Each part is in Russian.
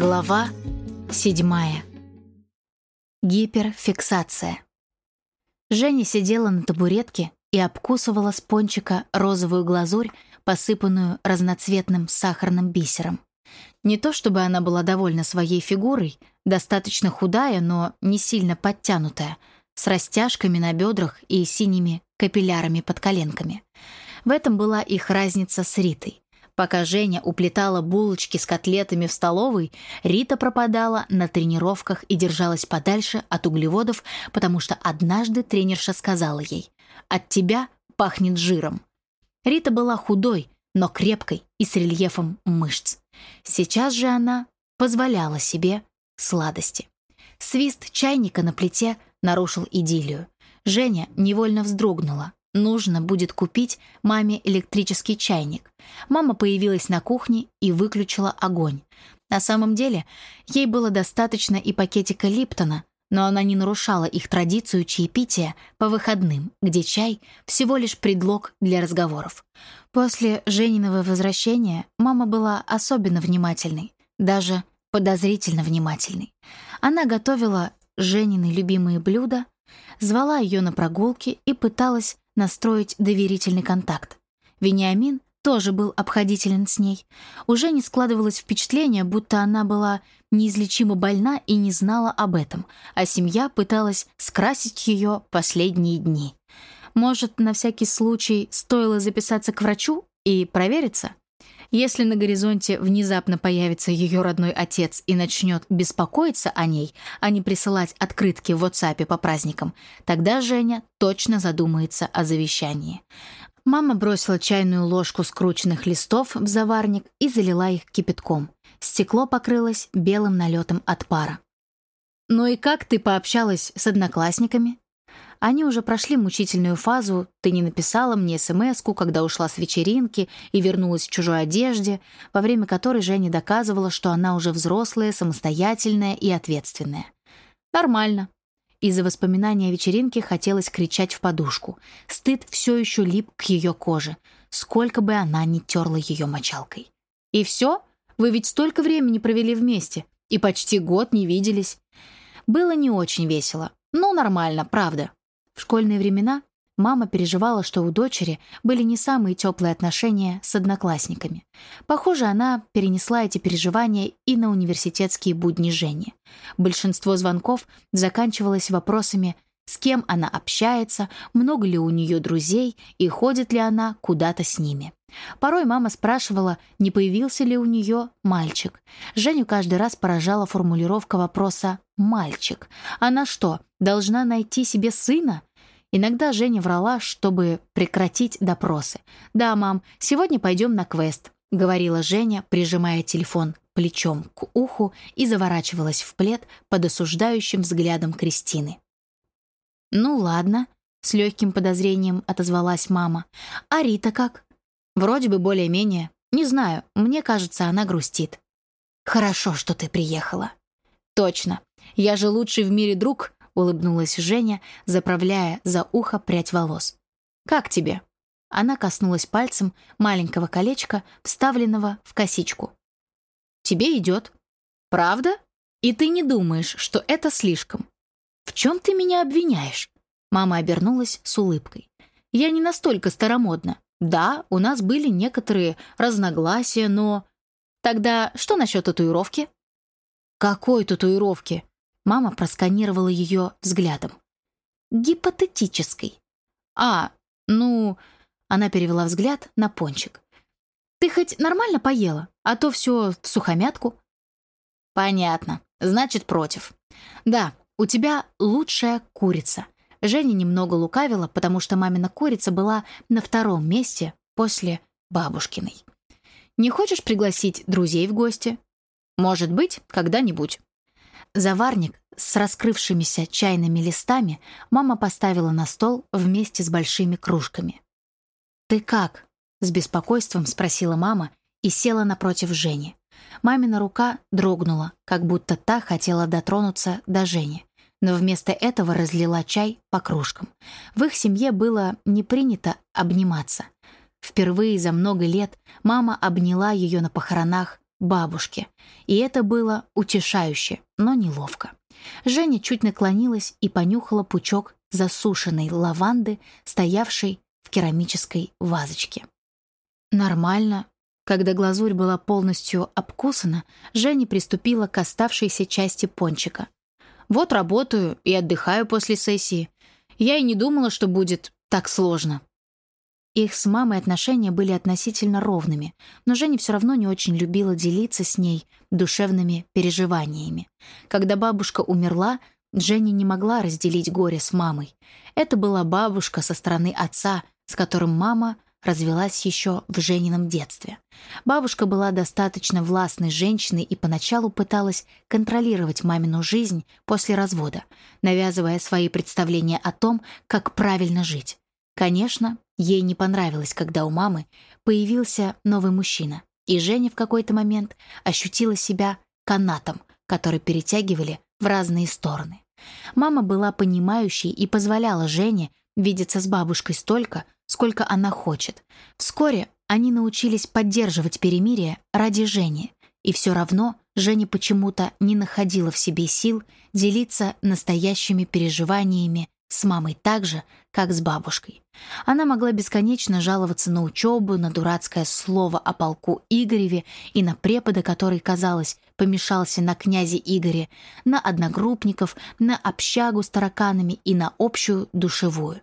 Глава седьмая. Гиперфиксация. Женя сидела на табуретке и обкусывала с пончика розовую глазурь, посыпанную разноцветным сахарным бисером. Не то чтобы она была довольна своей фигурой, достаточно худая, но не сильно подтянутая, с растяжками на бедрах и синими капиллярами под коленками. В этом была их разница с Ритой. Пока Женя уплетала булочки с котлетами в столовой, Рита пропадала на тренировках и держалась подальше от углеводов, потому что однажды тренерша сказала ей «От тебя пахнет жиром». Рита была худой, но крепкой и с рельефом мышц. Сейчас же она позволяла себе сладости. Свист чайника на плите нарушил идиллию. Женя невольно вздрогнула. Нужно будет купить маме электрический чайник. Мама появилась на кухне и выключила огонь. На самом деле, ей было достаточно и пакетика Липтона, но она не нарушала их традицию чаепития по выходным, где чай — всего лишь предлог для разговоров. После Жениного возвращения мама была особенно внимательной, даже подозрительно внимательной. Она готовила Женины любимые блюда, звала ее на прогулки и пыталась настроить доверительный контакт. Вениамин тоже был обходителен с ней. Уже не складывалось впечатление, будто она была неизлечимо больна и не знала об этом, а семья пыталась скрасить ее последние дни. Может, на всякий случай стоило записаться к врачу и провериться? Если на горизонте внезапно появится ее родной отец и начнет беспокоиться о ней, а не присылать открытки в WhatsApp по праздникам, тогда Женя точно задумается о завещании. Мама бросила чайную ложку скрученных листов в заварник и залила их кипятком. Стекло покрылось белым налетом от пара. «Ну и как ты пообщалась с одноклассниками?» Они уже прошли мучительную фазу «ты не написала мне смс когда ушла с вечеринки и вернулась в чужой одежде», во время которой Женя доказывала, что она уже взрослая, самостоятельная и ответственная. Нормально. Из-за воспоминания о вечеринке хотелось кричать в подушку. Стыд все еще лип к ее коже, сколько бы она ни терла ее мочалкой. «И все? Вы ведь столько времени провели вместе и почти год не виделись». Было не очень весело, но нормально, правда. В школьные времена мама переживала, что у дочери были не самые теплые отношения с одноклассниками. Похоже, она перенесла эти переживания и на университетские будни Жени. Большинство звонков заканчивалось вопросами с кем она общается, много ли у нее друзей и ходит ли она куда-то с ними. Порой мама спрашивала, не появился ли у нее мальчик. Женю каждый раз поражала формулировка вопроса «мальчик». Она что, должна найти себе сына? Иногда Женя врала, чтобы прекратить допросы. «Да, мам, сегодня пойдем на квест», — говорила Женя, прижимая телефон плечом к уху и заворачивалась в плед под осуждающим взглядом Кристины. «Ну ладно», — с легким подозрением отозвалась мама. «А Рита как?» «Вроде бы более-менее. Не знаю, мне кажется, она грустит». «Хорошо, что ты приехала». «Точно. Я же лучший в мире друг улыбнулась Женя, заправляя за ухо прядь волос. «Как тебе?» Она коснулась пальцем маленького колечка, вставленного в косичку. «Тебе идет». «Правда? И ты не думаешь, что это слишком?» «В чем ты меня обвиняешь?» Мама обернулась с улыбкой. «Я не настолько старомодна. Да, у нас были некоторые разногласия, но...» «Тогда что насчет татуировки?» «Какой татуировки?» Мама просканировала ее взглядом. «Гипотетической». «А, ну...» Она перевела взгляд на пончик. «Ты хоть нормально поела, а то все в сухомятку?» «Понятно. Значит, против. Да, у тебя лучшая курица». Женя немного лукавила, потому что мамина курица была на втором месте после бабушкиной. «Не хочешь пригласить друзей в гости?» «Может быть, когда-нибудь». Заварник с раскрывшимися чайными листами мама поставила на стол вместе с большими кружками. «Ты как?» — с беспокойством спросила мама и села напротив Жени. Мамина рука дрогнула, как будто та хотела дотронуться до Жени, но вместо этого разлила чай по кружкам. В их семье было не принято обниматься. Впервые за много лет мама обняла ее на похоронах бабушке, и это было утешающе, но неловко. Женя чуть наклонилась и понюхала пучок засушенной лаванды, стоявшей в керамической вазочке. Нормально. Когда глазурь была полностью обкусана, Женя приступила к оставшейся части пончика. «Вот работаю и отдыхаю после сессии. Я и не думала, что будет так сложно». Их с мамой отношения были относительно ровными, но Женя все равно не очень любила делиться с ней душевными переживаниями. Когда бабушка умерла, Женя не могла разделить горе с мамой. Это была бабушка со стороны отца, с которым мама развелась еще в Женином детстве. Бабушка была достаточно властной женщиной и поначалу пыталась контролировать мамину жизнь после развода, навязывая свои представления о том, как правильно жить. Конечно, ей не понравилось, когда у мамы появился новый мужчина, и Женя в какой-то момент ощутила себя канатом, который перетягивали в разные стороны. Мама была понимающей и позволяла Жене видеться с бабушкой столько, сколько она хочет. Вскоре они научились поддерживать перемирие ради Жени, и все равно Женя почему-то не находила в себе сил делиться настоящими переживаниями с мамой так же, как с бабушкой. Она могла бесконечно жаловаться на учебу, на дурацкое слово о полку Игореве и на препода, который, казалось, помешался на князе Игоре, на одногруппников, на общагу с тараканами и на общую душевую.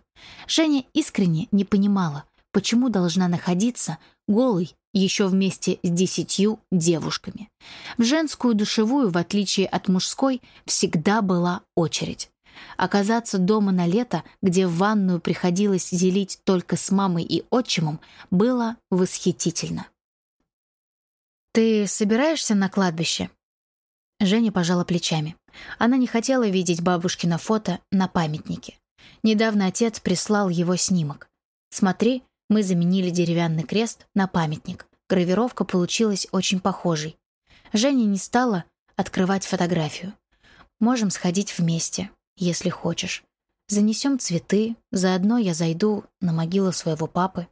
Женя искренне не понимала, почему должна находиться голой еще вместе с десятью девушками. В женскую душевую, в отличие от мужской, всегда была очередь. Оказаться дома на лето, где в ванную приходилось делить только с мамой и отчимом, было восхитительно. «Ты собираешься на кладбище?» Женя пожала плечами. Она не хотела видеть бабушкино фото на памятнике. Недавно отец прислал его снимок. «Смотри, мы заменили деревянный крест на памятник. Гравировка получилась очень похожей. Женя не стала открывать фотографию. Можем сходить вместе если хочешь. Занесем цветы, заодно я зайду на могилу своего папы.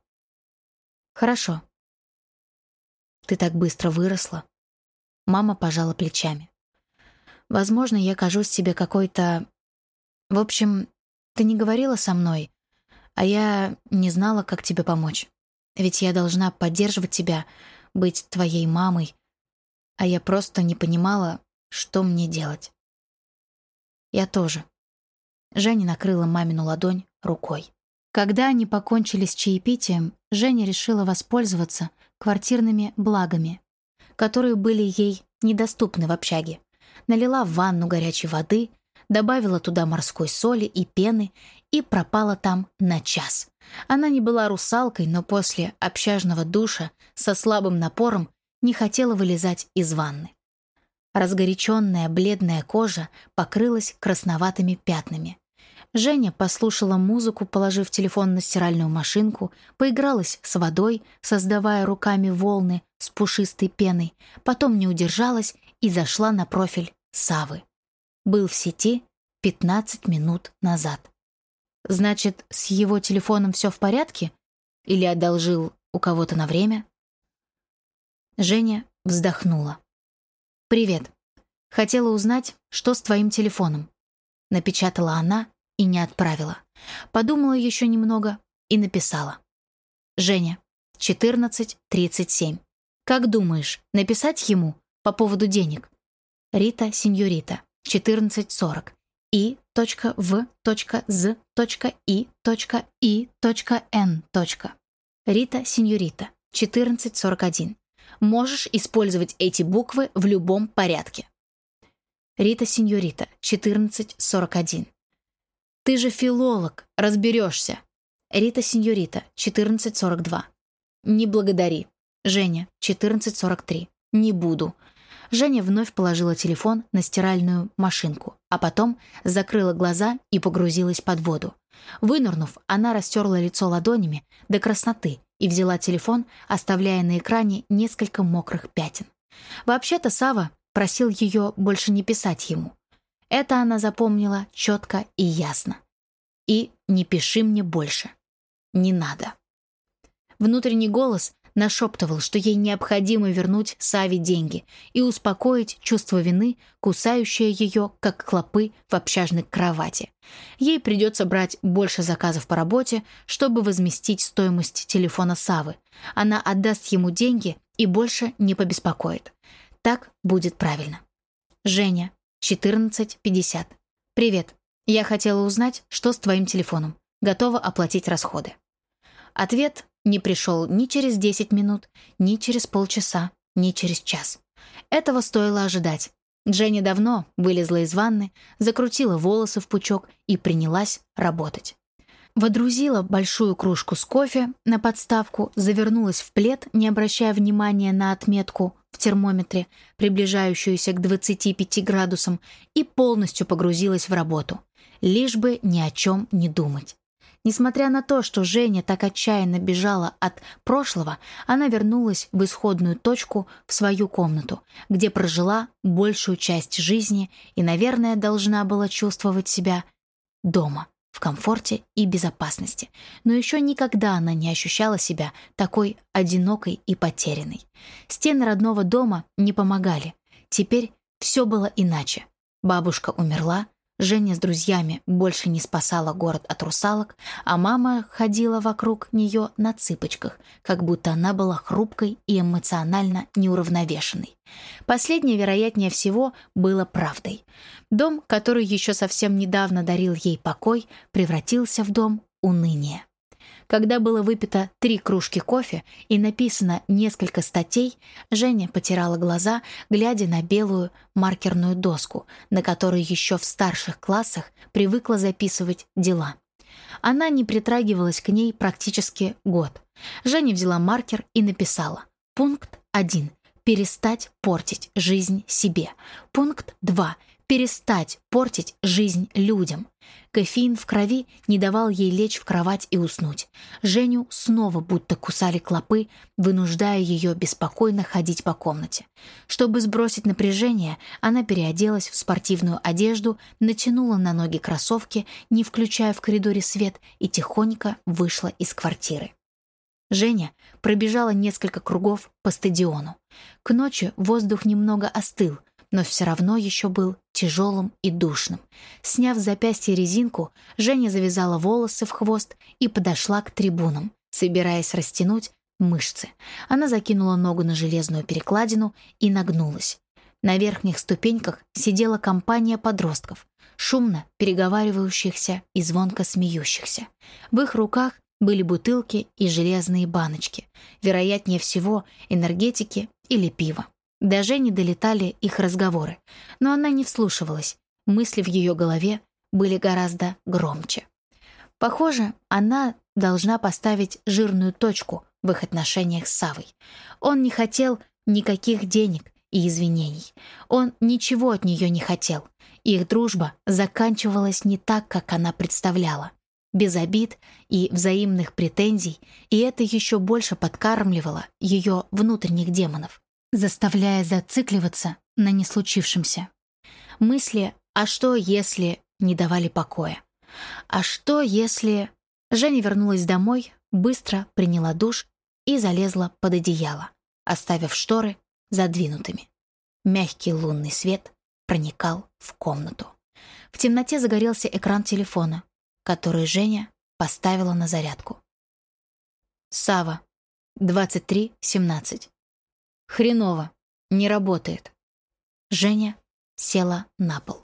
Хорошо. Ты так быстро выросла. Мама пожала плечами. Возможно, я кажусь тебе какой-то... В общем, ты не говорила со мной, а я не знала, как тебе помочь. Ведь я должна поддерживать тебя, быть твоей мамой, а я просто не понимала, что мне делать. Я тоже. Женя накрыла мамину ладонь рукой. Когда они покончили с чаепитием, Женя решила воспользоваться квартирными благами, которые были ей недоступны в общаге. Налила в ванну горячей воды, добавила туда морской соли и пены и пропала там на час. Она не была русалкой, но после общажного душа со слабым напором не хотела вылезать из ванны. Разгоряченная бледная кожа покрылась красноватыми пятнами. Женя послушала музыку, положив телефон на стиральную машинку, поигралась с водой, создавая руками волны с пушистой пеной, потом не удержалась и зашла на профиль Савы. Был в сети 15 минут назад. Значит, с его телефоном все в порядке? Или одолжил у кого-то на время? Женя вздохнула. «Привет. Хотела узнать, что с твоим телефоном?» Напечатала она и не отправила. Подумала еще немного и написала. «Женя, 14.37. Как думаешь, написать ему по поводу денег?» Рита Синьорита, 14.40. И.В.З.И.И.Н. Рита Синьорита, 14.41. Можешь использовать эти буквы в любом порядке. Рита Синьорита, 14.41. Ты же филолог, разберешься. Рита Синьорита, 1442. Не благодари. Женя, 1443. Не буду. Женя вновь положила телефон на стиральную машинку, а потом закрыла глаза и погрузилась под воду. Вынырнув, она растерла лицо ладонями до красноты и взяла телефон, оставляя на экране несколько мокрых пятен. Вообще-то Сава просил ее больше не писать ему. Это она запомнила четко и ясно. И «не пиши мне больше». Не надо. Внутренний голос нашептывал, что ей необходимо вернуть Саве деньги и успокоить чувство вины, кусающее ее, как клопы в общажной кровати. Ей придется брать больше заказов по работе, чтобы возместить стоимость телефона Савы. Она отдаст ему деньги и больше не побеспокоит. Так будет правильно. Женя, 14.50. Привет. Я хотела узнать, что с твоим телефоном. Готова оплатить расходы. Ответ не пришел ни через 10 минут, ни через полчаса, ни через час. Этого стоило ожидать. Дженни давно вылезла из ванны, закрутила волосы в пучок и принялась работать. Водрузила большую кружку с кофе на подставку, завернулась в плед, не обращая внимания на отметку в термометре, приближающуюся к 25 градусам, и полностью погрузилась в работу. Лишь бы ни о чем не думать. Несмотря на то, что Женя так отчаянно бежала от прошлого, она вернулась в исходную точку, в свою комнату, где прожила большую часть жизни и, наверное, должна была чувствовать себя дома, в комфорте и безопасности. Но еще никогда она не ощущала себя такой одинокой и потерянной. Стены родного дома не помогали. Теперь все было иначе. Бабушка умерла, Женя с друзьями больше не спасала город от русалок, а мама ходила вокруг нее на цыпочках, как будто она была хрупкой и эмоционально неуравновешенной. Последнее, вероятнее всего, было правдой. Дом, который еще совсем недавно дарил ей покой, превратился в дом уныния. Когда было выпито три кружки кофе и написано несколько статей, Женя потирала глаза, глядя на белую маркерную доску, на которой еще в старших классах привыкла записывать дела. Она не притрагивалась к ней практически год. Женя взяла маркер и написала «Пункт 1. Перестать портить жизнь себе». Пункт 2 перестать портить жизнь людям. Кофеин в крови не давал ей лечь в кровать и уснуть. Женю снова будто кусали клопы, вынуждая ее беспокойно ходить по комнате. Чтобы сбросить напряжение, она переоделась в спортивную одежду, натянула на ноги кроссовки, не включая в коридоре свет, и тихонько вышла из квартиры. Женя пробежала несколько кругов по стадиону. К ночи воздух немного остыл, но все равно еще был тяжелым и душным. Сняв с запястья резинку, Женя завязала волосы в хвост и подошла к трибунам, собираясь растянуть мышцы. Она закинула ногу на железную перекладину и нагнулась. На верхних ступеньках сидела компания подростков, шумно переговаривающихся и звонко смеющихся. В их руках были бутылки и железные баночки, вероятнее всего энергетики или пиво. До Жени долетали их разговоры, но она не вслушивалась. Мысли в ее голове были гораздо громче. Похоже, она должна поставить жирную точку в их отношениях с Савой. Он не хотел никаких денег и извинений. Он ничего от нее не хотел. Их дружба заканчивалась не так, как она представляла. Без обид и взаимных претензий, и это еще больше подкармливало ее внутренних демонов заставляя зацикливаться на неслучившемся. Мысли «а что если» не давали покоя. «А что если...» Женя вернулась домой, быстро приняла душ и залезла под одеяло, оставив шторы задвинутыми. Мягкий лунный свет проникал в комнату. В темноте загорелся экран телефона, который Женя поставила на зарядку. Сава, 23.17. Хреново. Не работает. Женя села на пол.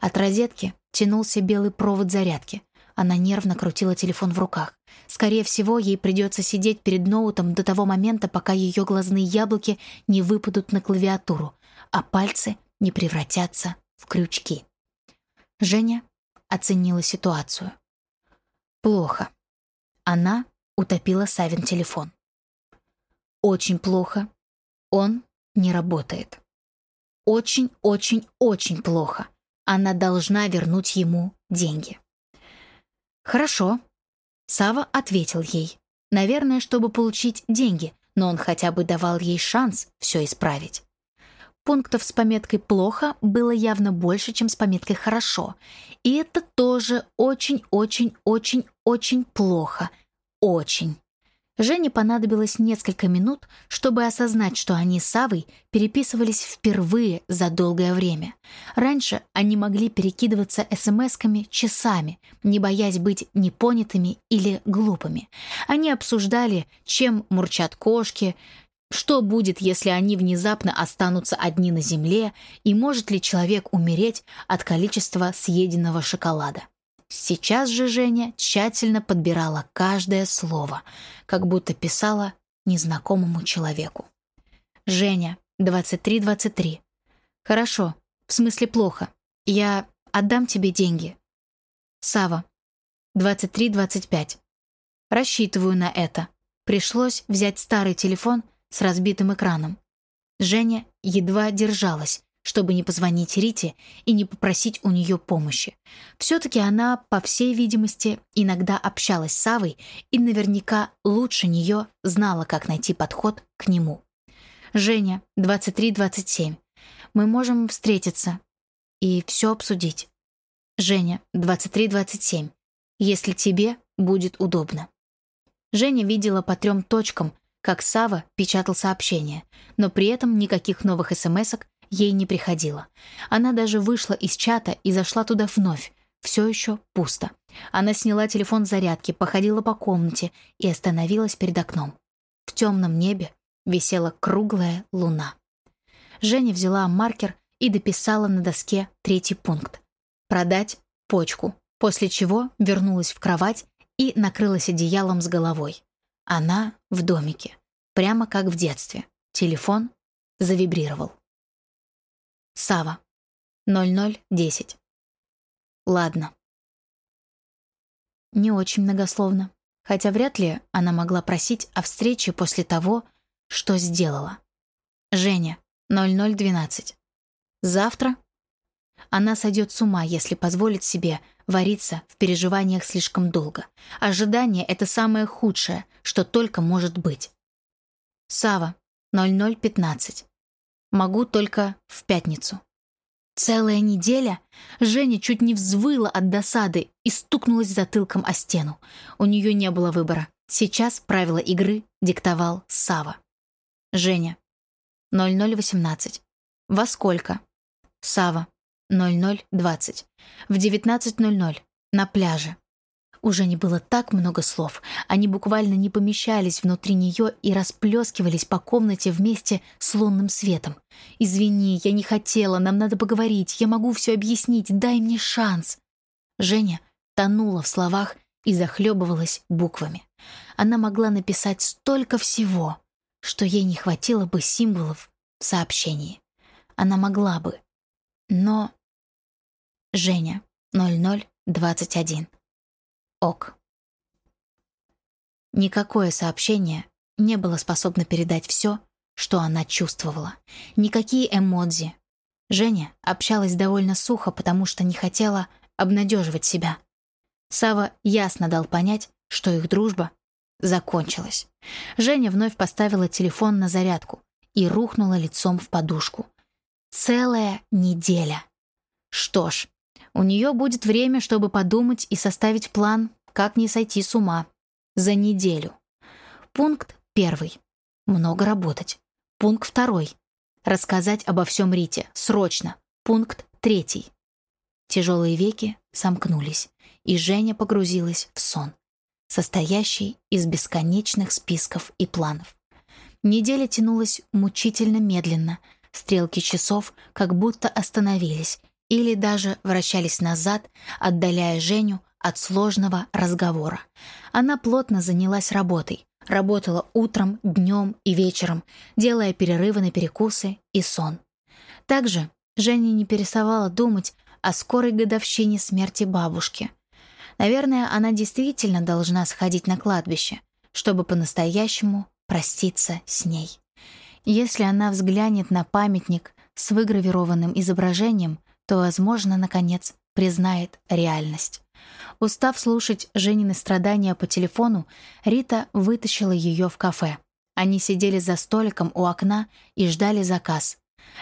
От розетки тянулся белый провод зарядки. Она нервно крутила телефон в руках. Скорее всего, ей придется сидеть перед ноутом до того момента, пока ее глазные яблоки не выпадут на клавиатуру, а пальцы не превратятся в крючки. Женя оценила ситуацию. Плохо. Она утопила Савин телефон. Очень плохо он не работает. Очень-очень-очень плохо. Она должна вернуть ему деньги. Хорошо. Сава ответил ей. Наверное, чтобы получить деньги, но он хотя бы давал ей шанс все исправить. Пунктов с пометкой «плохо» было явно больше, чем с пометкой «хорошо». И это тоже очень-очень-очень-очень плохо. Очень. Жене понадобилось несколько минут, чтобы осознать, что они с Савой переписывались впервые за долгое время. Раньше они могли перекидываться смс-ками часами, не боясь быть непонятыми или глупыми. Они обсуждали, чем мурчат кошки, что будет, если они внезапно останутся одни на земле, и может ли человек умереть от количества съеденного шоколада. Сейчас же Женя тщательно подбирала каждое слово, как будто писала незнакомому человеку. «Женя, 23-23. Хорошо, в смысле плохо. Я отдам тебе деньги. Сава, 23-25. Рассчитываю на это. Пришлось взять старый телефон с разбитым экраном. Женя едва держалась, чтобы не позвонить Рите и не попросить у нее помощи. Все-таки она, по всей видимости, иногда общалась с Савой и наверняка лучше нее знала, как найти подход к нему. «Женя, 23-27. Мы можем встретиться и все обсудить. Женя, 23-27. Если тебе будет удобно». Женя видела по трем точкам, как Сава печатал сообщение, но при этом никаких новых смс-ок ей не приходило. Она даже вышла из чата и зашла туда вновь. Все еще пусто. Она сняла телефон с зарядки, походила по комнате и остановилась перед окном. В темном небе висела круглая луна. Женя взяла маркер и дописала на доске третий пункт. «Продать почку», после чего вернулась в кровать и накрылась одеялом с головой. Она в домике, прямо как в детстве. Телефон завибрировал. Сава. 0010. Ладно. Не очень многословно, хотя вряд ли она могла просить о встрече после того, что сделала. Женя. 0012. Завтра? Она сойдет с ума, если позволит себе вариться в переживаниях слишком долго. Ожидание — это самое худшее, что только может быть. Сава. 0015. Могу только в пятницу. Целая неделя Женя чуть не взвыла от досады и стукнулась затылком о стену. У нее не было выбора. Сейчас правила игры диктовал Сава. Женя. 0018. Во сколько? Сава. 0020. В 19.00. На пляже. Уже не было так много слов. Они буквально не помещались внутри нее и расплескивались по комнате вместе с лунным светом. «Извини, я не хотела, нам надо поговорить, я могу все объяснить, дай мне шанс». Женя тонула в словах и захлебывалась буквами. Она могла написать столько всего, что ей не хватило бы символов в сообщении. Она могла бы. Но... Женя, 0021. Ок. Никакое сообщение не было способно передать все, что она чувствовала. Никакие эмодзи. Женя общалась довольно сухо, потому что не хотела обнадеживать себя. Сава ясно дал понять, что их дружба закончилась. Женя вновь поставила телефон на зарядку и рухнула лицом в подушку. Целая неделя. Что ж, у нее будет время, чтобы подумать и составить план, как не сойти с ума. За неделю. Пункт первый. Много работать. Пункт второй. Рассказать обо всем Рите. Срочно. Пункт третий. Тяжелые веки сомкнулись, и Женя погрузилась в сон, состоящий из бесконечных списков и планов. Неделя тянулась мучительно медленно, стрелки часов как будто остановились, или даже вращались назад, отдаляя Женю от сложного разговора. Она плотно занялась работой, работала утром, днем и вечером, делая перерывы на перекусы и сон. Также Женя не переставала думать о скорой годовщине смерти бабушки. Наверное, она действительно должна сходить на кладбище, чтобы по-настоящему проститься с ней. Если она взглянет на памятник с выгравированным изображением, то, возможно, наконец, признает реальность. Устав слушать Женины страдания по телефону, Рита вытащила ее в кафе. Они сидели за столиком у окна и ждали заказ.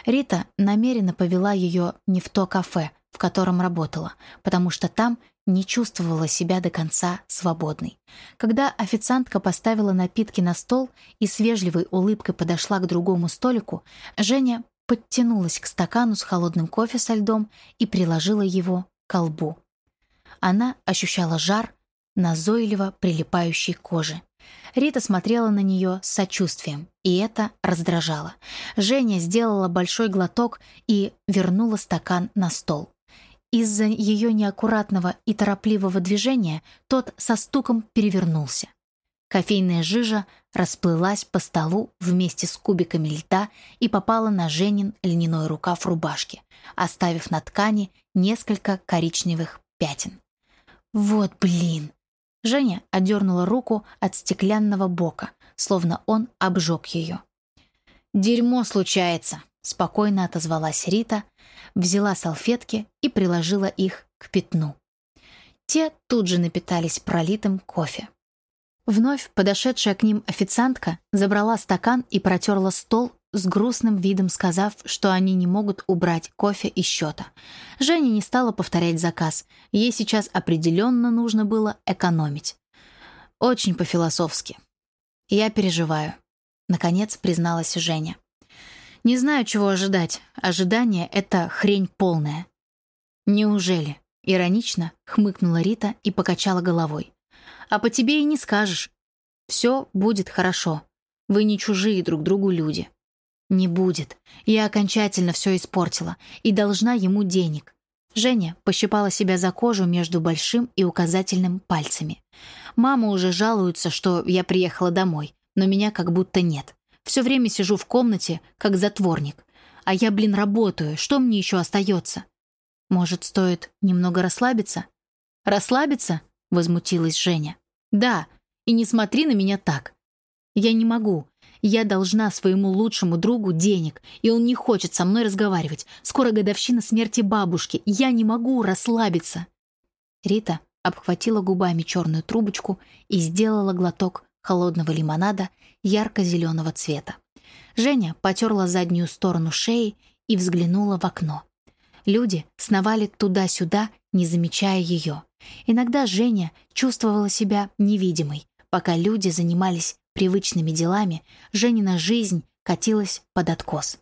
Рита намеренно повела ее не в то кафе, в котором работала, потому что там не чувствовала себя до конца свободной. Когда официантка поставила напитки на стол и с вежливой улыбкой подошла к другому столику, Женя подтянулась к стакану с холодным кофе со льдом и приложила его к колбу. Она ощущала жар, назойливо прилипающей кожи. Рита смотрела на нее с сочувствием, и это раздражало. Женя сделала большой глоток и вернула стакан на стол. Из-за ее неаккуратного и торопливого движения тот со стуком перевернулся. Кофейная жижа расплылась по столу вместе с кубиками льда и попала на Женин льняной рукав рубашки, оставив на ткани несколько коричневых пятен. «Вот блин!» Женя отдернула руку от стеклянного бока, словно он обжег ее. «Дерьмо случается!» Спокойно отозвалась Рита, взяла салфетки и приложила их к пятну. Те тут же напитались пролитым кофе. Вновь подошедшая к ним официантка забрала стакан и протерла стол с грустным видом, сказав, что они не могут убрать кофе из счета. Женя не стала повторять заказ. Ей сейчас определенно нужно было экономить. Очень по-философски. «Я переживаю», — наконец призналась Женя. Не знаю, чего ожидать. Ожидание — это хрень полная. Неужели? Иронично хмыкнула Рита и покачала головой. А по тебе и не скажешь. Все будет хорошо. Вы не чужие друг другу люди. Не будет. Я окончательно все испортила и должна ему денег. Женя пощипала себя за кожу между большим и указательным пальцами. Мама уже жалуется, что я приехала домой, но меня как будто нет. Все время сижу в комнате, как затворник. А я, блин, работаю. Что мне еще остается? Может, стоит немного расслабиться? Расслабиться? Возмутилась Женя. Да, и не смотри на меня так. Я не могу. Я должна своему лучшему другу денег, и он не хочет со мной разговаривать. Скоро годовщина смерти бабушки. Я не могу расслабиться. Рита обхватила губами черную трубочку и сделала глоток холодного лимонада ярко-зеленого цвета. Женя потерла заднюю сторону шеи и взглянула в окно. Люди сновали туда-сюда, не замечая ее. Иногда Женя чувствовала себя невидимой. Пока люди занимались привычными делами, Женина жизнь катилась под откос.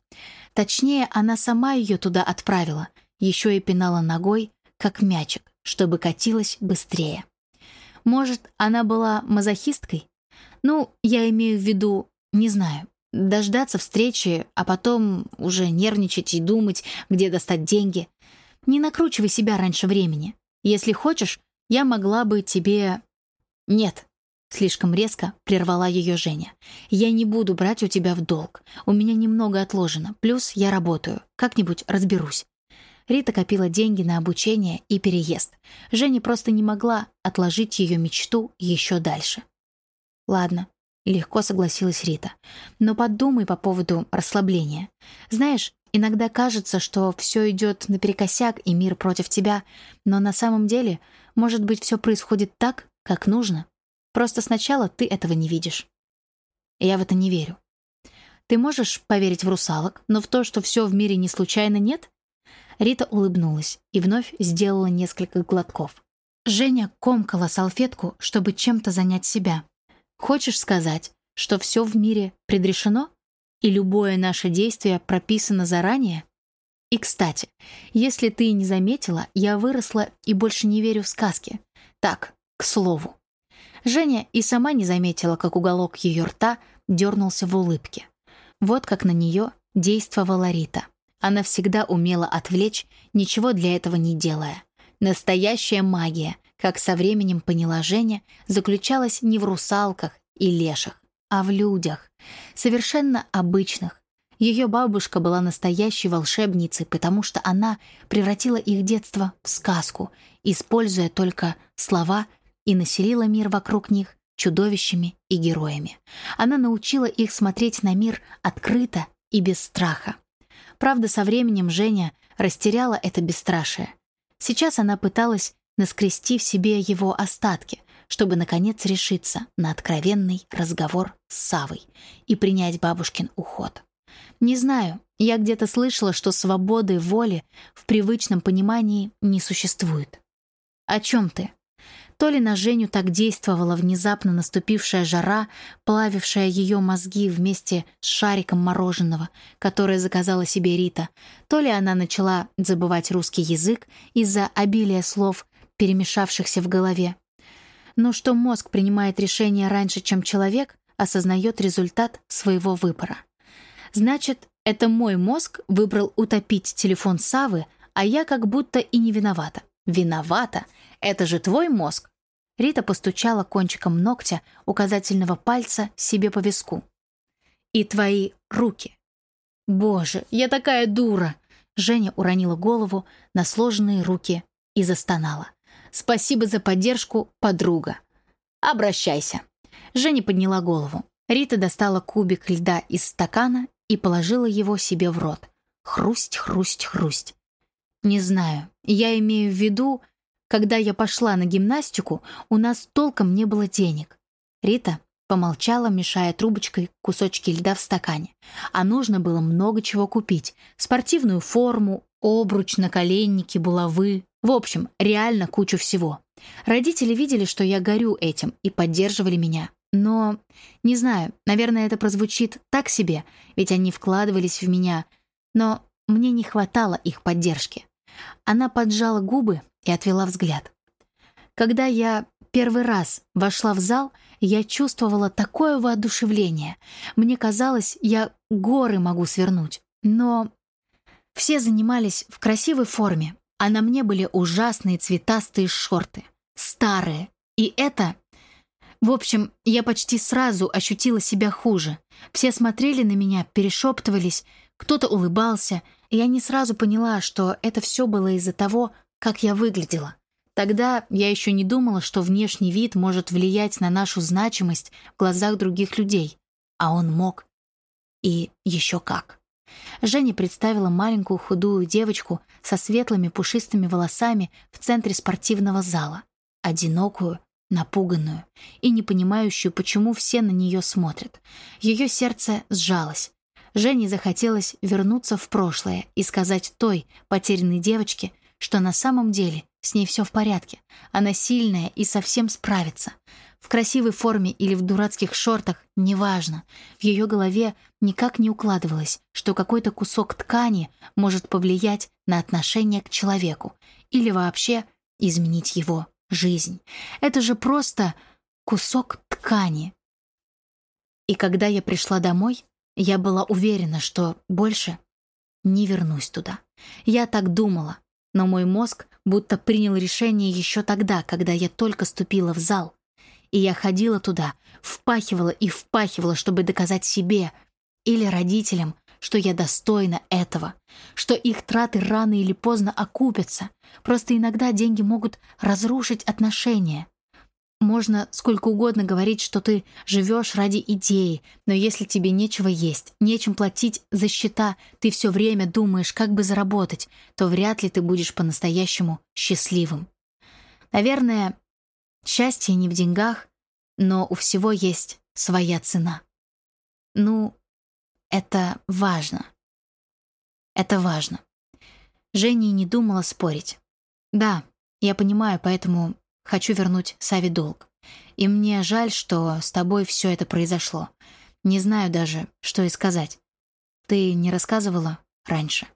Точнее, она сама ее туда отправила, еще и пинала ногой, как мячик, чтобы катилась быстрее. Может, она была мазохисткой? Ну, я имею в виду, не знаю, дождаться встречи, а потом уже нервничать и думать, где достать деньги. Не накручивай себя раньше времени. Если хочешь, я могла бы тебе... Нет, слишком резко прервала ее Женя. Я не буду брать у тебя в долг. У меня немного отложено, плюс я работаю. Как-нибудь разберусь. Рита копила деньги на обучение и переезд. Женя просто не могла отложить ее мечту еще дальше. «Ладно», — легко согласилась Рита. «Но подумай по поводу расслабления. Знаешь, иногда кажется, что все идет наперекосяк и мир против тебя, но на самом деле, может быть, все происходит так, как нужно. Просто сначала ты этого не видишь». Я в это не верю. Ты можешь поверить в русалок, но в то, что все в мире не случайно, нет? Рита улыбнулась и вновь сделала несколько глотков. Женя комкала салфетку, чтобы чем-то занять себя. Хочешь сказать, что все в мире предрешено? И любое наше действие прописано заранее? И, кстати, если ты не заметила, я выросла и больше не верю в сказки. Так, к слову. Женя и сама не заметила, как уголок ее рта дернулся в улыбке. Вот как на нее действовала Рита. Она всегда умела отвлечь, ничего для этого не делая. Настоящая магия, как со временем поняла Женя, заключалась не в русалках и леших, а в людях, совершенно обычных. Ее бабушка была настоящей волшебницей, потому что она превратила их детство в сказку, используя только слова и населила мир вокруг них чудовищами и героями. Она научила их смотреть на мир открыто и без страха. Правда, со временем Женя растеряла это бесстрашие. Сейчас она пыталась наскрести в себе его остатки, чтобы, наконец, решиться на откровенный разговор с Савой и принять бабушкин уход. Не знаю, я где-то слышала, что свободы воли в привычном понимании не существует. «О чем ты?» То ли на Женю так действовала внезапно наступившая жара, плавившая ее мозги вместе с шариком мороженого, которое заказала себе Рита, то ли она начала забывать русский язык из-за обилия слов, перемешавшихся в голове. Но что мозг принимает решение раньше, чем человек, осознает результат своего выбора. Значит, это мой мозг выбрал утопить телефон Савы, а я как будто и не виновата. Виновата? Это же твой мозг. Рита постучала кончиком ногтя указательного пальца себе по виску. И твои руки. Боже, я такая дура. Женя уронила голову на сложенные руки и застонала. Спасибо за поддержку, подруга. Обращайся. Женя подняла голову. Рита достала кубик льда из стакана и положила его себе в рот. Хрусть, хрусть, хрусть. Не знаю, я имею в виду, когда я пошла на гимнастику, у нас толком не было денег. Рита помолчала, мешая трубочкой кусочки льда в стакане. А нужно было много чего купить. Спортивную форму, обруч, наколенники, булавы. В общем, реально кучу всего. Родители видели, что я горю этим, и поддерживали меня. Но, не знаю, наверное, это прозвучит так себе, ведь они вкладывались в меня, но мне не хватало их поддержки. Она поджала губы и отвела взгляд. Когда я первый раз вошла в зал, я чувствовала такое воодушевление. Мне казалось, я горы могу свернуть. Но все занимались в красивой форме, а на мне были ужасные цветастые шорты, старые. И это в общем, я почти сразу ощутила себя хуже. Все смотрели на меня, перешептывались, кто-то улыбался, и я не сразу поняла, что это все было из-за того, как я выглядела. Тогда я еще не думала, что внешний вид может влиять на нашу значимость в глазах других людей. А он мог. И еще как. Женя представила маленькую худую девочку со светлыми пушистыми волосами в центре спортивного зала. Одинокую, напуганную и не понимающую, почему все на нее смотрят. Ее сердце сжалось. Жене захотелось вернуться в прошлое и сказать той потерянной девочке, что на самом деле с ней все в порядке, она сильная и совсем справится. В красивой форме или в дурацких шортах, неважно. В ее голове никак не укладывалось, что какой-то кусок ткани может повлиять на отношение к человеку или вообще изменить его жизнь. Это же просто кусок ткани. И когда я пришла домой, я была уверена, что больше не вернусь туда. Я так думала, но мой мозг будто принял решение еще тогда, когда я только ступила в зал. И я ходила туда, впахивала и впахивала, чтобы доказать себе или родителям, что я достойна этого, что их траты рано или поздно окупятся. Просто иногда деньги могут разрушить отношения. Можно сколько угодно говорить, что ты живешь ради идеи, но если тебе нечего есть, нечем платить за счета, ты все время думаешь, как бы заработать, то вряд ли ты будешь по-настоящему счастливым. Наверное, счастье не в деньгах, но у всего есть своя цена. Ну, это важно. Это важно. Женя не думала спорить. Да, я понимаю, поэтому хочу вернуть Саве долг. И мне жаль, что с тобой все это произошло. Не знаю даже, что и сказать. Ты не рассказывала раньше.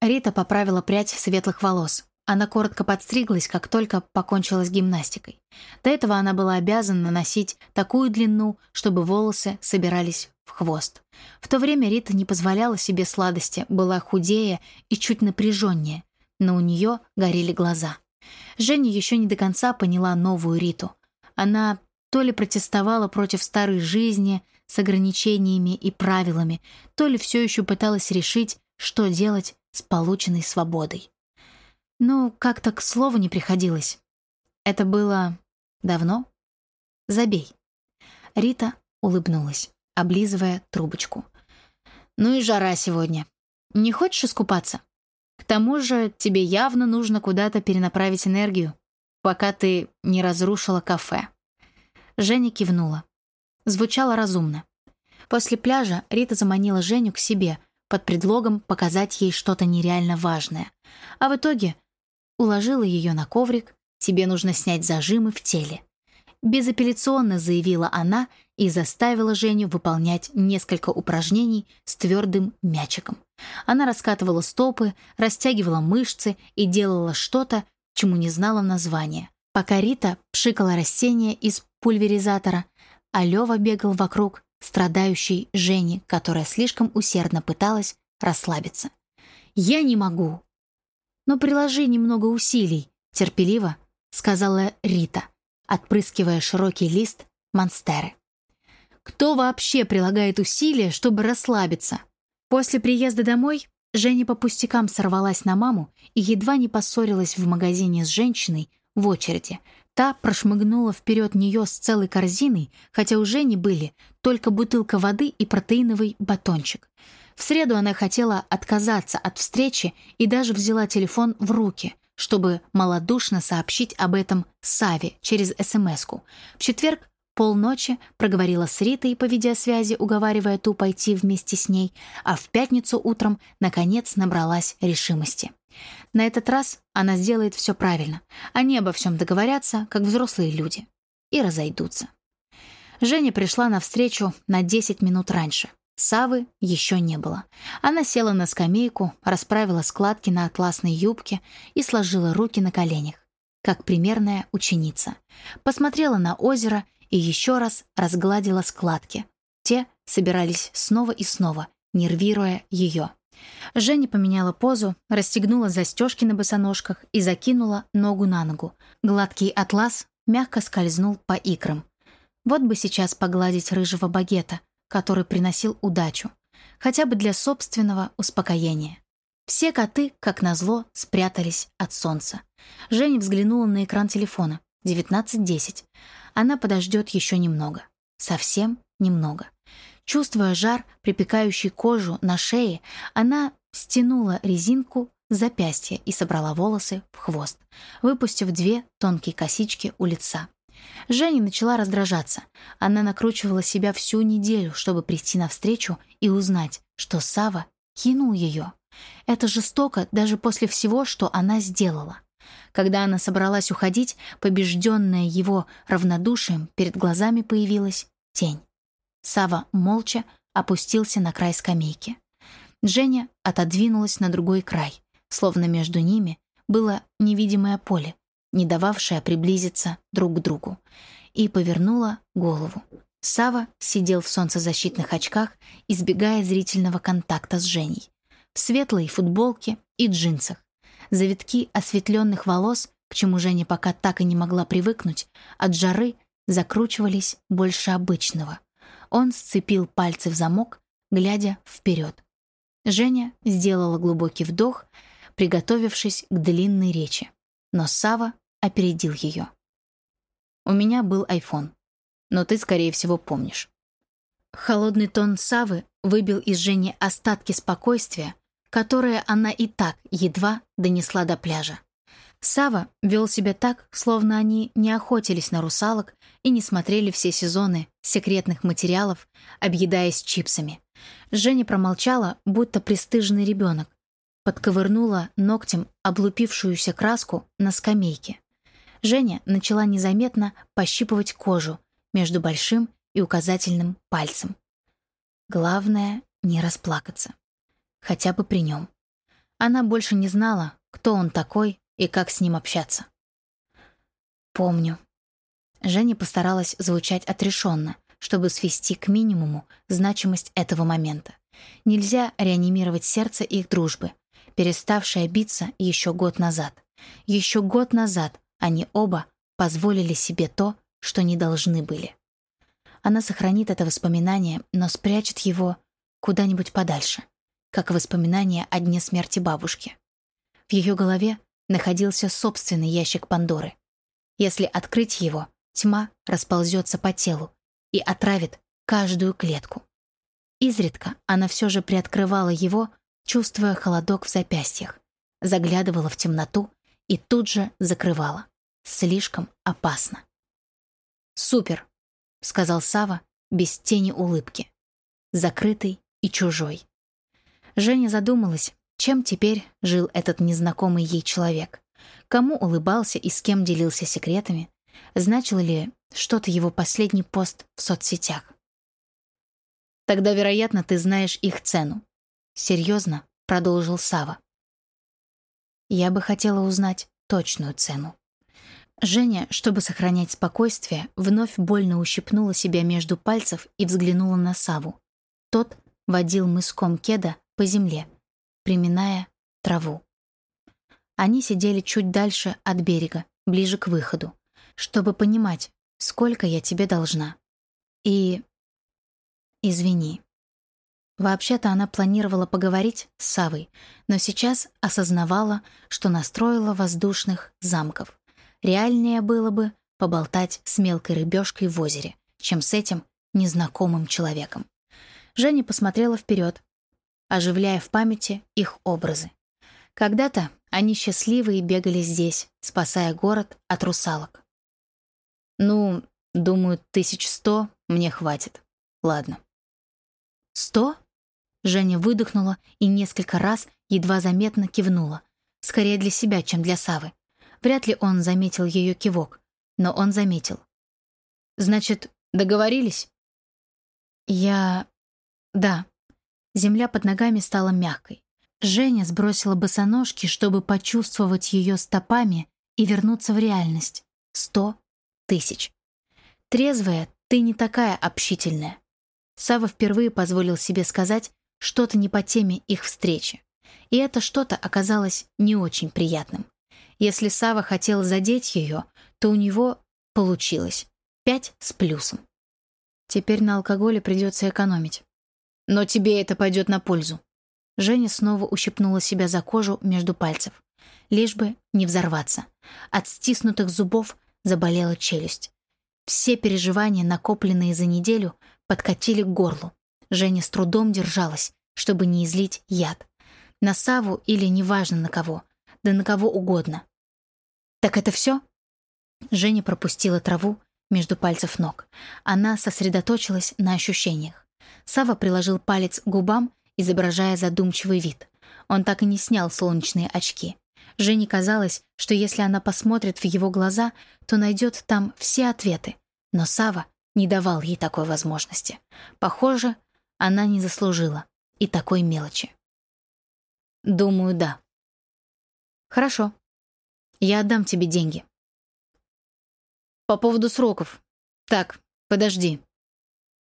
Рита поправила прядь светлых волос. Она коротко подстриглась, как только покончила с гимнастикой. До этого она была обязана носить такую длину, чтобы волосы собирались в хвост. В то время Рита не позволяла себе сладости, была худее и чуть напряженнее, но у нее горели глаза. Женя еще не до конца поняла новую Риту. Она то ли протестовала против старой жизни с ограничениями и правилами, то ли все еще пыталась решить, что делать с полученной свободой. Ну, как-то к слову не приходилось. Это было давно? Забей. Рита улыбнулась облизывая трубочку. «Ну и жара сегодня. Не хочешь искупаться? К тому же тебе явно нужно куда-то перенаправить энергию, пока ты не разрушила кафе». Женя кивнула. Звучало разумно. После пляжа Рита заманила Женю к себе под предлогом показать ей что-то нереально важное. А в итоге уложила ее на коврик, тебе нужно снять зажимы в теле. Безапелляционно заявила она и заставила Женю выполнять несколько упражнений с твердым мячиком. Она раскатывала стопы, растягивала мышцы и делала что-то, чему не знала названия. Пока Рита пшикала растения из пульверизатора, а Лёва бегал вокруг страдающей Жени, которая слишком усердно пыталась расслабиться. «Я не могу!» «Но приложи немного усилий», — терпеливо сказала Рита отпрыскивая широкий лист монстеры. Кто вообще прилагает усилия, чтобы расслабиться? После приезда домой Женя по пустякам сорвалась на маму и едва не поссорилась в магазине с женщиной в очереди. Та прошмыгнула вперед нее с целой корзиной, хотя у Жени были только бутылка воды и протеиновый батончик. В среду она хотела отказаться от встречи и даже взяла телефон в руки, чтобы малодушно сообщить об этом Саве через СМС-ку. В четверг полночи проговорила с Ритой по видеосвязи, уговаривая ту пойти вместе с ней, а в пятницу утром, наконец, набралась решимости. На этот раз она сделает все правильно. Они обо всем договорятся, как взрослые люди, и разойдутся. Женя пришла навстречу на 10 минут раньше. Савы еще не было. Она села на скамейку, расправила складки на атласной юбке и сложила руки на коленях, как примерная ученица. Посмотрела на озеро и еще раз разгладила складки. Те собирались снова и снова, нервируя ее. Женя поменяла позу, расстегнула застежки на босоножках и закинула ногу на ногу. Гладкий атлас мягко скользнул по икрам. Вот бы сейчас погладить рыжего багета — который приносил удачу, хотя бы для собственного успокоения. Все коты, как назло, спрятались от солнца. Женя взглянула на экран телефона. 19.10. Она подождет еще немного. Совсем немного. Чувствуя жар, припекающий кожу на шее, она стянула резинку запястья и собрала волосы в хвост, выпустив две тонкие косички у лица. Женя начала раздражаться. Она накручивала себя всю неделю, чтобы прийти навстречу и узнать, что Сава кинул ее. Это жестоко даже после всего, что она сделала. Когда она собралась уходить, побежденная его равнодушием, перед глазами появилась тень. Сава молча опустился на край скамейки. Женя отодвинулась на другой край, словно между ними было невидимое поле, не дававшая приблизиться друг к другу, и повернула голову. Сава сидел в солнцезащитных очках, избегая зрительного контакта с Женей. В светлой футболке и джинсах. Завитки осветленных волос, к чему Женя пока так и не могла привыкнуть, от жары закручивались больше обычного. Он сцепил пальцы в замок, глядя вперед. Женя сделала глубокий вдох, приготовившись к длинной речи. Но Сава опередил ее. У меня был iPhone, но ты, скорее всего, помнишь. Холодный тон Савы выбил из Жени остатки спокойствия, которое она и так едва донесла до пляжа. Сава вел себя так, словно они не охотились на русалок и не смотрели все сезоны секретных материалов, объедаясь чипсами. Женя промолчала, будто пристыженный ребенок, подковырнула ногтем облупившуюся краску на скамейке. Женя начала незаметно пощипывать кожу между большим и указательным пальцем. Главное — не расплакаться. Хотя бы при нем. Она больше не знала, кто он такой и как с ним общаться. «Помню». Женя постаралась звучать отрешенно, чтобы свести к минимуму значимость этого момента. Нельзя реанимировать сердце их дружбы, переставшее биться еще год назад. Еще год назад они оба позволили себе то, что не должны были. Она сохранит это воспоминание, но спрячет его куда-нибудь подальше, как воспоминание о дне смерти бабушки. В ее голове находился собственный ящик Пандоры. Если открыть его, тьма расползется по телу и отравит каждую клетку. Изредка она все же приоткрывала его, чувствуя холодок в запястьях, заглядывала в темноту и тут же закрывала. Слишком опасно. «Супер», — сказал Сава без тени улыбки. Закрытый и чужой. Женя задумалась, чем теперь жил этот незнакомый ей человек. Кому улыбался и с кем делился секретами? Значил ли что-то его последний пост в соцсетях? Тогда, вероятно, ты знаешь их цену. Серьезно, продолжил Сава. Я бы хотела узнать точную цену. Женя, чтобы сохранять спокойствие, вновь больно ущипнула себя между пальцев и взглянула на Саву. Тот водил мыском кеда по земле, приминая траву. Они сидели чуть дальше от берега, ближе к выходу, чтобы понимать, сколько я тебе должна. И... Извини. Вообще-то она планировала поговорить с Савой, но сейчас осознавала, что настроила воздушных замков. Реальнее было бы поболтать с мелкой рыбешкой в озере, чем с этим незнакомым человеком. Женя посмотрела вперед, оживляя в памяти их образы. Когда-то они счастливые бегали здесь, спасая город от русалок. Ну, думаю, тысяч сто мне хватит. Ладно. Сто? Женя выдохнула и несколько раз едва заметно кивнула. Скорее для себя, чем для Савы. Вряд ли он заметил ее кивок, но он заметил. «Значит, договорились?» «Я... да». Земля под ногами стала мягкой. Женя сбросила босоножки, чтобы почувствовать ее стопами и вернуться в реальность. Сто тысяч. Трезвая, ты не такая общительная. Сава впервые позволил себе сказать что-то не по теме их встречи. И это что-то оказалось не очень приятным. Если Сава хотел задеть ее, то у него получилось. Пять с плюсом. Теперь на алкоголе придется экономить. Но тебе это пойдет на пользу. Женя снова ущипнула себя за кожу между пальцев. Лишь бы не взорваться. От стиснутых зубов заболела челюсть. Все переживания, накопленные за неделю, подкатили к горлу. Женя с трудом держалась, чтобы не излить яд. На Саву или неважно на кого, да на кого угодно. «Так это все?» Женя пропустила траву между пальцев ног. Она сосредоточилась на ощущениях. Сава приложил палец к губам, изображая задумчивый вид. Он так и не снял солнечные очки. Жене казалось, что если она посмотрит в его глаза, то найдет там все ответы. Но Сава не давал ей такой возможности. Похоже, она не заслужила и такой мелочи. Думаю, да. Хорошо. Я отдам тебе деньги. По поводу сроков. Так, подожди.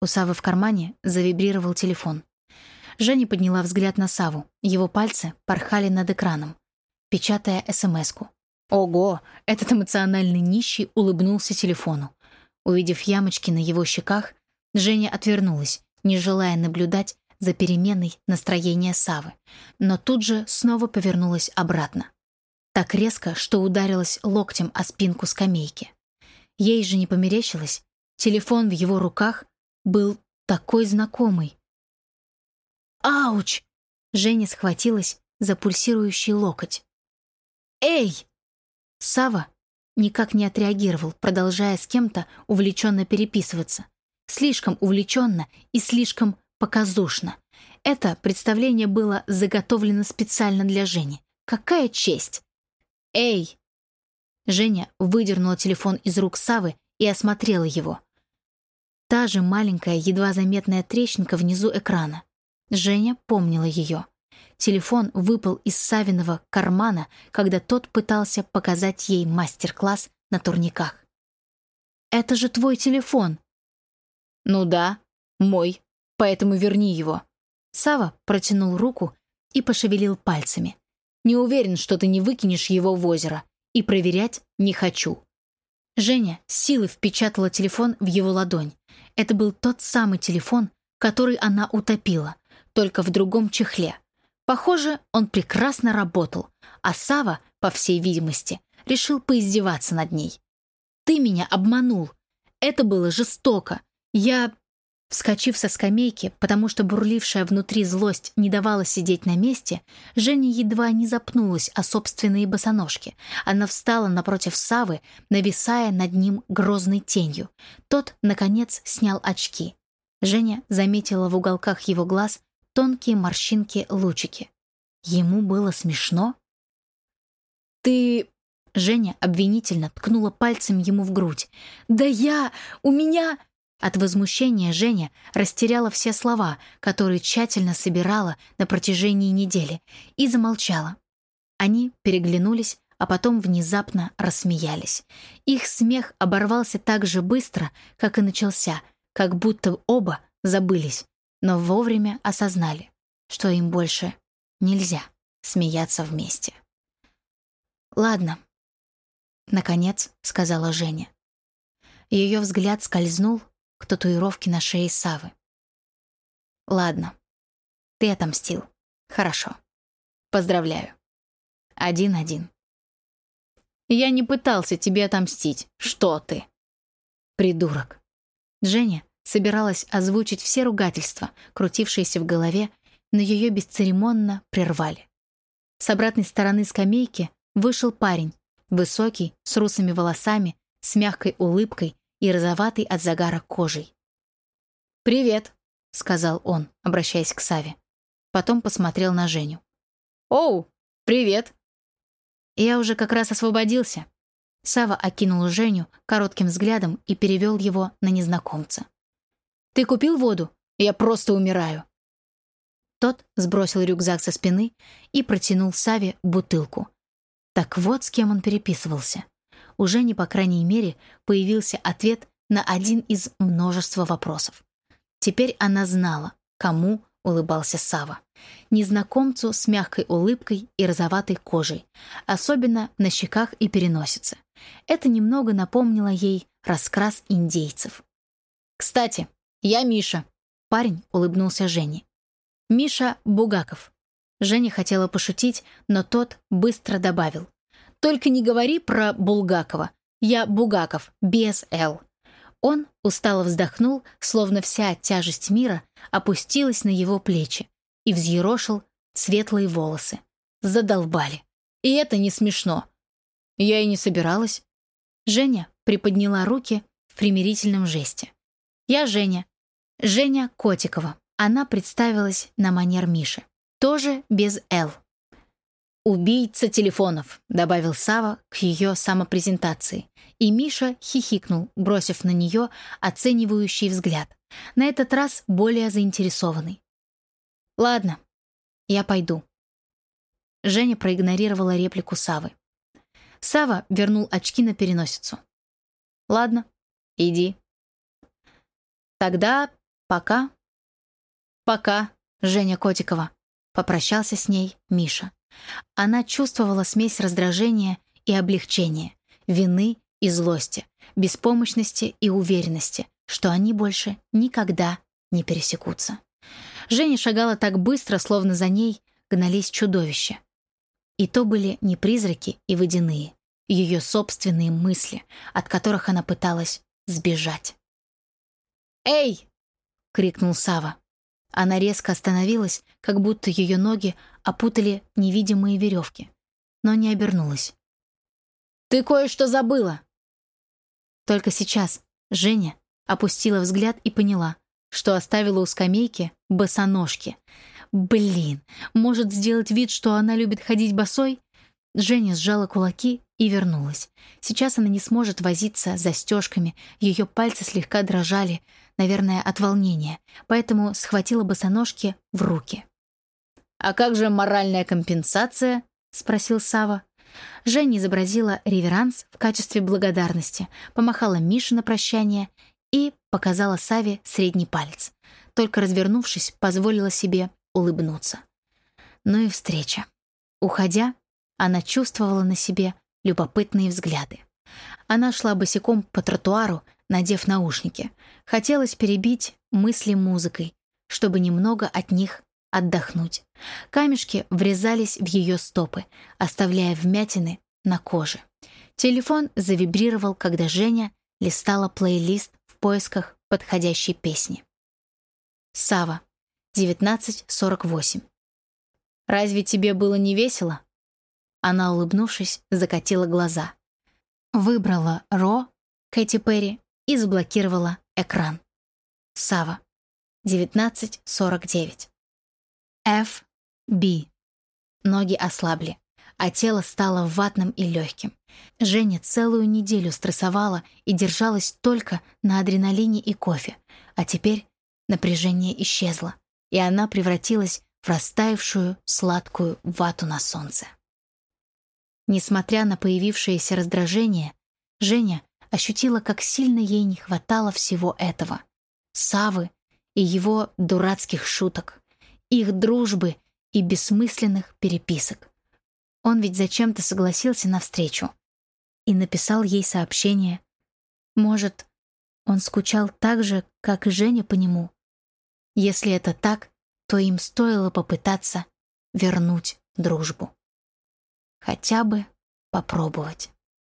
У Савы в кармане завибрировал телефон. Женя подняла взгляд на Саву. Его пальцы порхали над экраном печатая СМС-ку. Ого, этот эмоциональный нищий улыбнулся телефону. Увидев ямочки на его щеках, Женя отвернулась, не желая наблюдать за переменой настроения Савы, но тут же снова повернулась обратно. Так резко, что ударилась локтем о спинку скамейки. Ей же не померещилось, телефон в его руках был такой знакомый. «Ауч!» Женя схватилась за пульсирующий локоть. «Эй!» Сава никак не отреагировал, продолжая с кем-то увлеченно переписываться. Слишком увлеченно и слишком показушно. Это представление было заготовлено специально для Жени. Какая честь! «Эй!» Женя выдернула телефон из рук Савы и осмотрела его. Та же маленькая, едва заметная трещинка внизу экрана. Женя помнила ее. Телефон выпал из Савиного кармана, когда тот пытался показать ей мастер-класс на турниках. «Это же твой телефон!» «Ну да, мой, поэтому верни его». Сава протянул руку и пошевелил пальцами. «Не уверен, что ты не выкинешь его в озеро, и проверять не хочу». Женя с силой впечатала телефон в его ладонь. Это был тот самый телефон, который она утопила, только в другом чехле. Похоже, он прекрасно работал, а Сава, по всей видимости, решил поиздеваться над ней. «Ты меня обманул. Это было жестоко. Я...» Вскочив со скамейки, потому что бурлившая внутри злость не давала сидеть на месте, Женя едва не запнулась о собственные босоножки. Она встала напротив Савы, нависая над ним грозной тенью. Тот, наконец, снял очки. Женя заметила в уголках его глаз тонкие морщинки-лучики. Ему было смешно? «Ты Женя обвинительно ткнула пальцем ему в грудь. «Да я! У меня...» От возмущения Женя растеряла все слова, которые тщательно собирала на протяжении недели, и замолчала. Они переглянулись, а потом внезапно рассмеялись. Их смех оборвался так же быстро, как и начался, как будто оба забылись, но вовремя осознали, что им больше нельзя смеяться вместе. «Ладно», — наконец сказала Женя. Ее взгляд скользнул к татуировке на шее Савы. «Ладно, ты отомстил. Хорошо. Поздравляю. Один-один». «Я не пытался тебе отомстить. Что ты?» «Придурок». Женя собиралась озвучить все ругательства, крутившиеся в голове, но ее бесцеремонно прервали. С обратной стороны скамейки вышел парень, высокий, с русыми волосами, с мягкой улыбкой и розоватой от загара кожей. «Привет», — сказал он, обращаясь к Саве. Потом посмотрел на Женю. «Оу, привет!» Я уже как раз освободился. Сава окинул Женю коротким взглядом и перевел его на незнакомца. «Ты купил воду? Я просто умираю». Тот сбросил рюкзак со спины и протянул Саве бутылку. Так вот с кем он переписывался у Жени, по крайней мере, появился ответ на один из множества вопросов. Теперь она знала, кому улыбался Сава. Незнакомцу с мягкой улыбкой и розоватой кожей, особенно на щеках и переносице. Это немного напомнило ей раскрас индейцев. «Кстати, я Миша», — парень улыбнулся Жене. «Миша Бугаков». Женя хотела пошутить, но тот быстро добавил. Только не говори про Булгакова. Я Бугаков, без «Л». Он устало вздохнул, словно вся тяжесть мира опустилась на его плечи и взъерошил светлые волосы. Задолбали. И это не смешно. Я и не собиралась. Женя приподняла руки в примирительном жесте. Я Женя. Женя Котикова. Она представилась на манер Миши. Тоже без «Л». «Убийца телефонов», — добавил Сава к ее самопрезентации. И Миша хихикнул, бросив на нее оценивающий взгляд. На этот раз более заинтересованный. «Ладно, я пойду». Женя проигнорировала реплику Савы. Сава вернул очки на переносицу. «Ладно, иди». «Тогда пока». «Пока, Женя Котикова», — попрощался с ней Миша. Она чувствовала смесь раздражения и облегчения, вины и злости, беспомощности и уверенности, что они больше никогда не пересекутся. Женя шагала так быстро, словно за ней гнались чудовища. И то были не призраки и водяные, ее собственные мысли, от которых она пыталась сбежать. «Эй!» — крикнул Сава. Она резко остановилась, как будто ее ноги опутали невидимые веревки, но не обернулась. «Ты кое-что забыла!» Только сейчас Женя опустила взгляд и поняла, что оставила у скамейки босоножки. Блин, может сделать вид, что она любит ходить босой? Женя сжала кулаки и вернулась. Сейчас она не сможет возиться с застежками, ее пальцы слегка дрожали, наверное, от волнения, поэтому схватила босоножки в руки. «А как же моральная компенсация?» — спросил Сава. Женя изобразила реверанс в качестве благодарности, помахала Мише на прощание и показала Саве средний палец. Только развернувшись, позволила себе улыбнуться. Ну и встреча. Уходя, она чувствовала на себе любопытные взгляды. Она шла босиком по тротуару, надев наушники. Хотелось перебить мысли музыкой, чтобы немного от них отдохнуть. Камешки врезались в ее стопы, оставляя вмятины на коже. Телефон завибрировал, когда Женя листала плейлист в поисках подходящей песни. Сава, 1948. «Разве тебе было не весело?» Она, улыбнувшись, закатила глаза. Выбрала Ро, Кэти Перри и заблокировала экран. Сава. 19.49. Ф. Б. Ноги ослабли. а тело стало ватным и легким. Женя целую неделю стрессовала и держалась только на адреналине и кофе, а теперь напряжение исчезло, и она превратилась в растаявшую сладкую вату на солнце. Несмотря на появившееся раздражение, Женя ощутила, как сильно ей не хватало всего этого. Савы и его дурацких шуток, их дружбы и бессмысленных переписок. Он ведь зачем-то согласился на встречу и написал ей сообщение. Может, он скучал так же, как и Женя по нему. Если это так, то им стоило попытаться вернуть дружбу. Хотя бы попробовать.